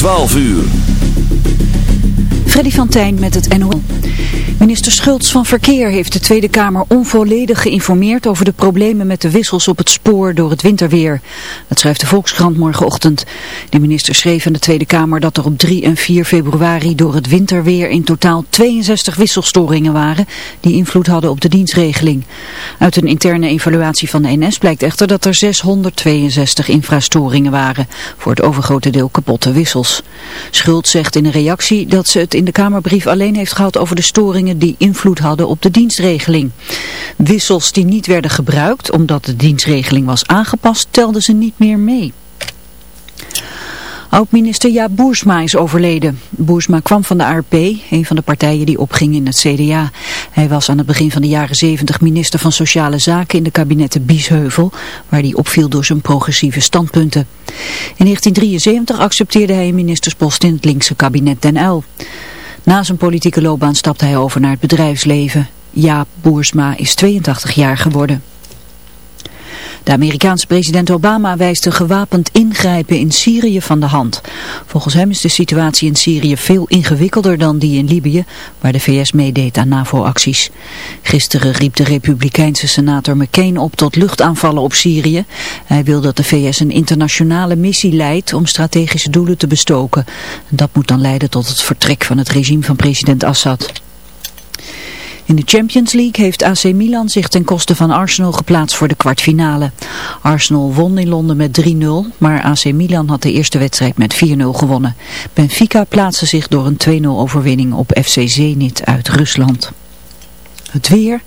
12 uur. Freddy met het NOL. Minister Schultz van Verkeer heeft de Tweede Kamer onvolledig geïnformeerd over de problemen met de wissels op het spoor door het winterweer. Dat schrijft de Volkskrant morgenochtend. De minister schreef aan de Tweede Kamer dat er op 3 en 4 februari door het winterweer in totaal 62 wisselstoringen waren die invloed hadden op de dienstregeling. Uit een interne evaluatie van de NS blijkt echter dat er 662 infrastoringen waren, voor het overgrote deel kapotte wissels. Schultz zegt in een reactie dat ze het in de Kamerbrief alleen heeft gehad over de storingen die invloed hadden op de dienstregeling. Wissels die niet werden gebruikt omdat de dienstregeling was aangepast, telden ze niet meer mee. Oud-minister Jaap Boersma is overleden. Boersma kwam van de ARP, een van de partijen die opging in het CDA. Hij was aan het begin van de jaren 70 minister van Sociale Zaken in de kabinetten Biesheuvel, waar hij opviel door zijn progressieve standpunten. In 1973 accepteerde hij een ministerspost in het linkse kabinet Den Uyl. Na zijn politieke loopbaan stapte hij over naar het bedrijfsleven. Jaap Boersma is 82 jaar geworden. De Amerikaanse president Obama wijst een gewapend ingrijpen in Syrië van de hand. Volgens hem is de situatie in Syrië veel ingewikkelder dan die in Libië, waar de VS meedeed aan NAVO-acties. Gisteren riep de republikeinse senator McCain op tot luchtaanvallen op Syrië. Hij wil dat de VS een internationale missie leidt om strategische doelen te bestoken. Dat moet dan leiden tot het vertrek van het regime van president Assad. In de Champions League heeft AC Milan zich ten koste van Arsenal geplaatst voor de kwartfinale. Arsenal won in Londen met 3-0, maar AC Milan had de eerste wedstrijd met 4-0 gewonnen. Benfica plaatste zich door een 2-0 overwinning op FC Zenit uit Rusland. Het weer...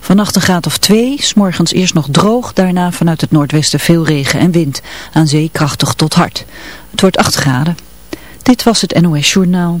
Vannacht een graad of 2, s'morgens eerst nog droog, daarna vanuit het noordwesten veel regen en wind. Aan zee krachtig tot hard. Het wordt 8 graden. Dit was het NOS Journaal.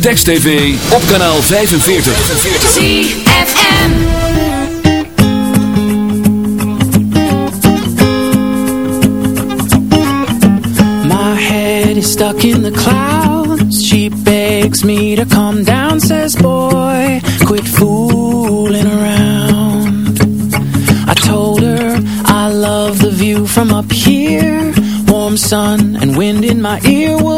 Text TV, op kanaal 45. ZFM My head is stuck in the clouds. She begs me to come down Says boy, quit fooling around. I told her I love the view from up here. Warm sun and wind in my ear will watch the world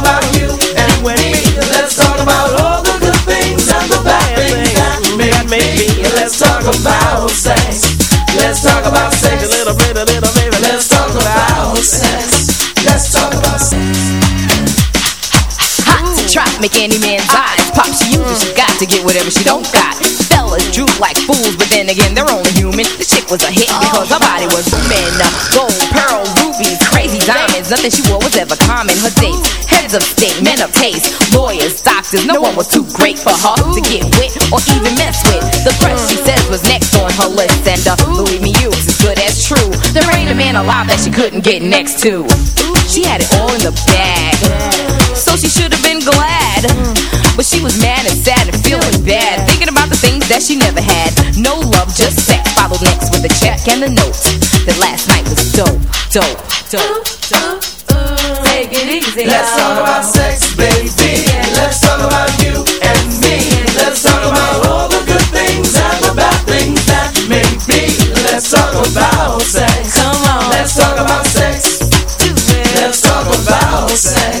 about sex. Let's talk about sex. A little bit, a little baby. Let's talk about sex. Let's talk about sex. Hot to trap, make any man's eyes pop. She uses, she got to get whatever she don't got. Fellas droop like fools, but then again, they're only human. The chick was a hit because her body was booming. Gold, pearl, rubies, crazy diamonds. Nothing she wore was ever common. Her dates, heads of state, men of taste, lawyers, doctors. No one was too great for her to get with or even mess with. The press, she says, was next on her list. And uh, Louis Muse is good as true. There ain't a man alive that she couldn't get next to. She had it all in the bag. So she should have been glad. But she was mad and sad and feeling bad. Thinking about the things that she never had. No love, just sex. Followed next with a check and the note. That last night was dope, dope, dope, dope. Take it easy. Let's talk about sex, baby. Let's talk about you and me. Let's talk about all the good things and the bad things that may be. Let's talk about sex. Come on. Let's talk about sex. Let's talk about sex.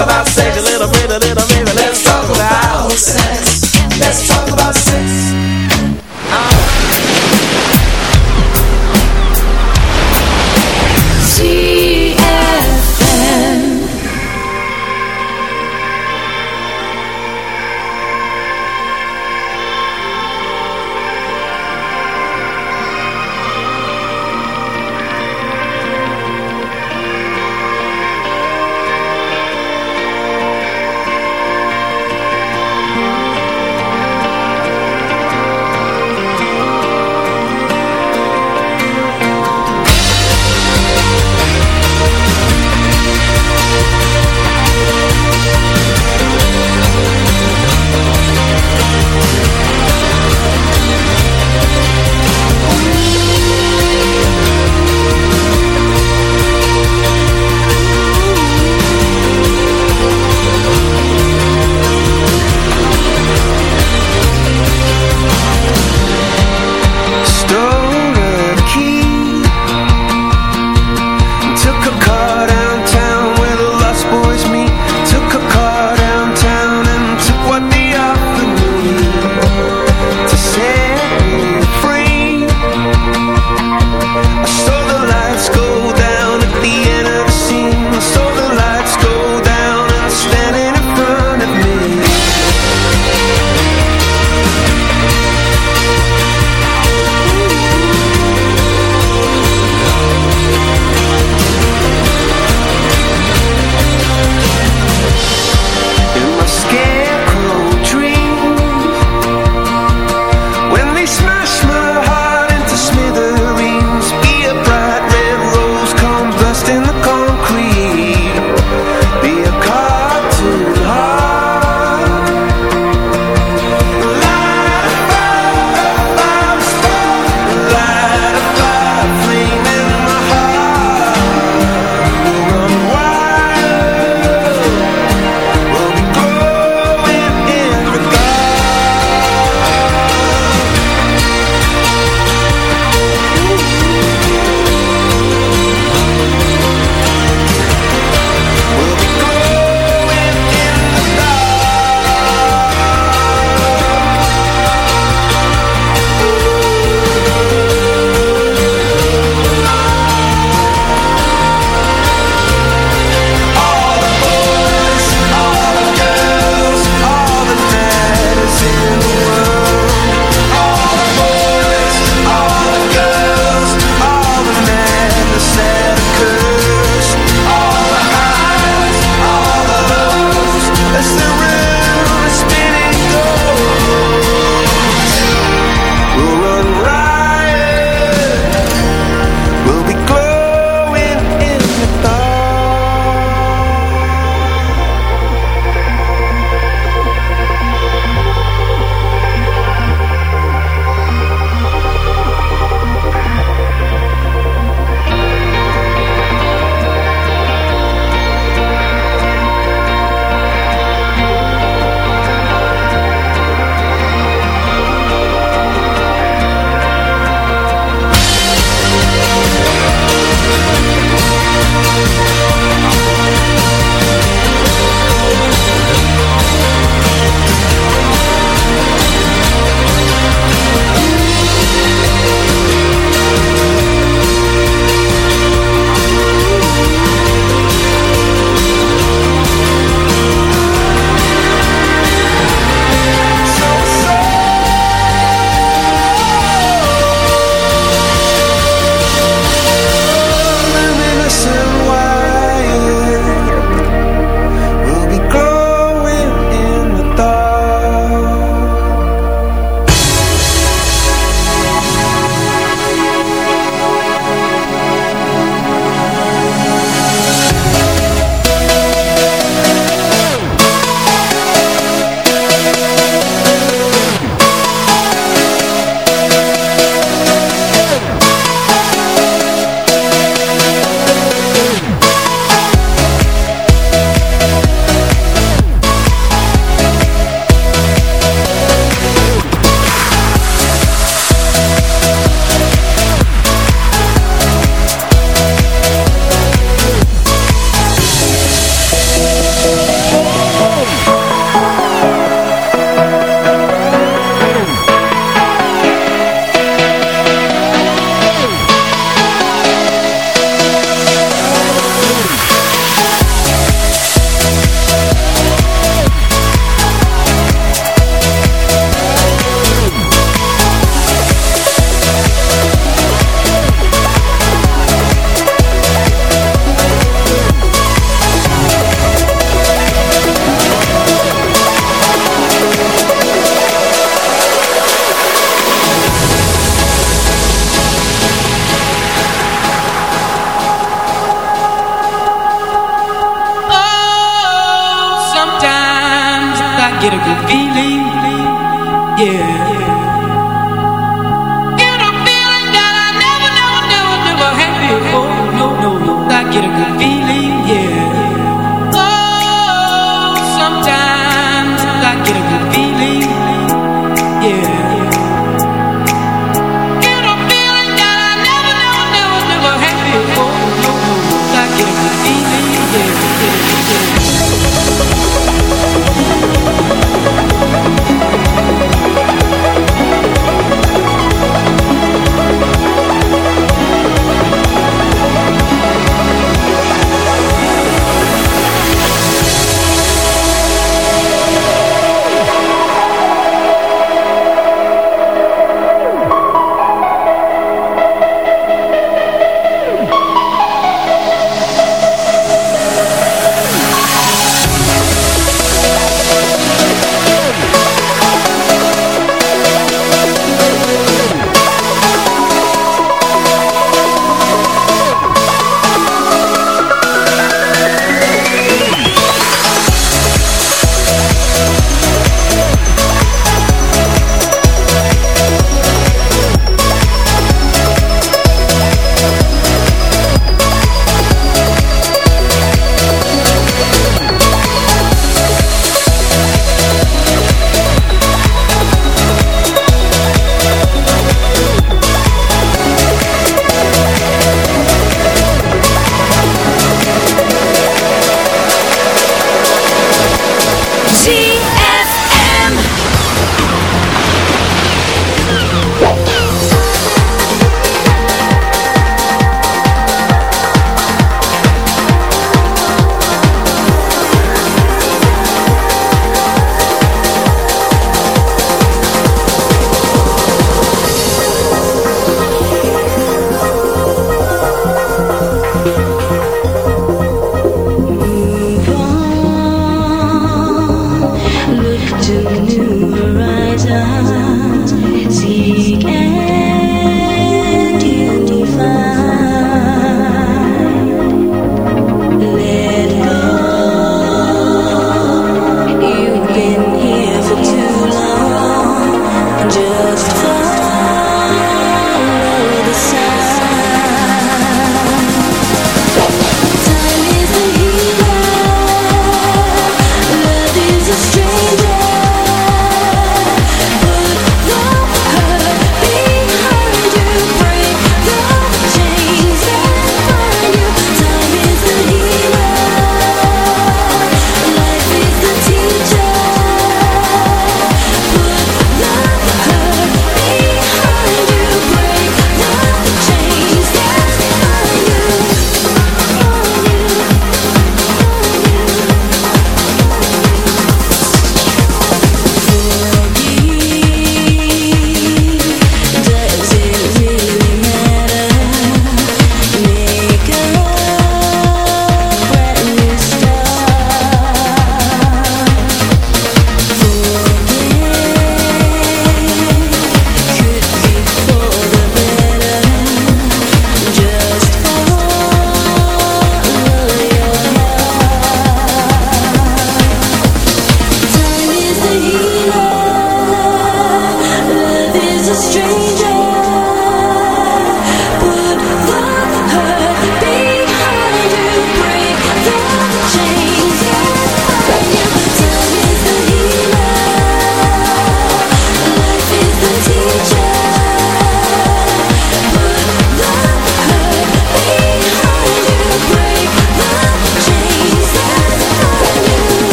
Talk about sex.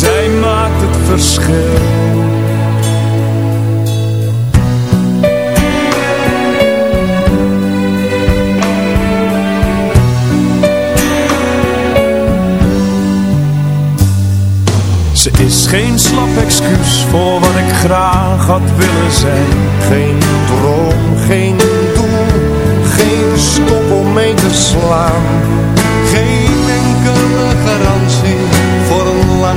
zij maakt het verschil. Ze is geen slap excuus voor wat ik graag had willen zijn. Geen droom, geen doel, geen stop om mee te slaan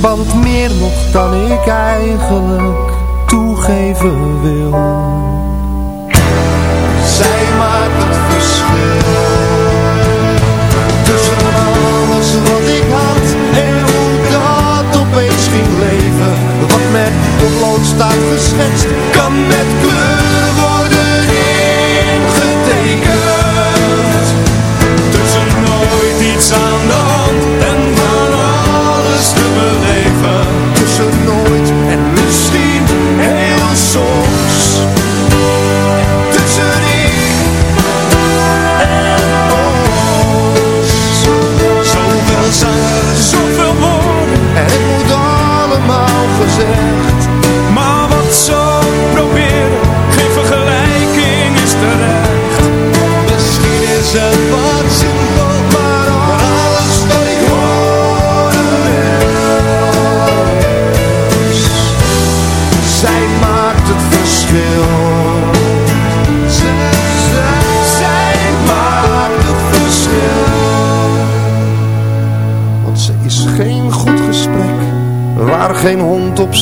Want meer nog dan ik eigenlijk toegeven wil. Zij maakt het verschil Tussen alles wat ik had En hoe dat opeens ging leven. Wat met potlood staat geschetst Kan met kleur Maar wat zo proberen? Geen vergelijking is terecht. Misschien is het wat simpel Maar alles wat ik Zij maakt het verschil. Zij, zij, zij maakt het verschil. Want ze is geen goed gesprek Waar geen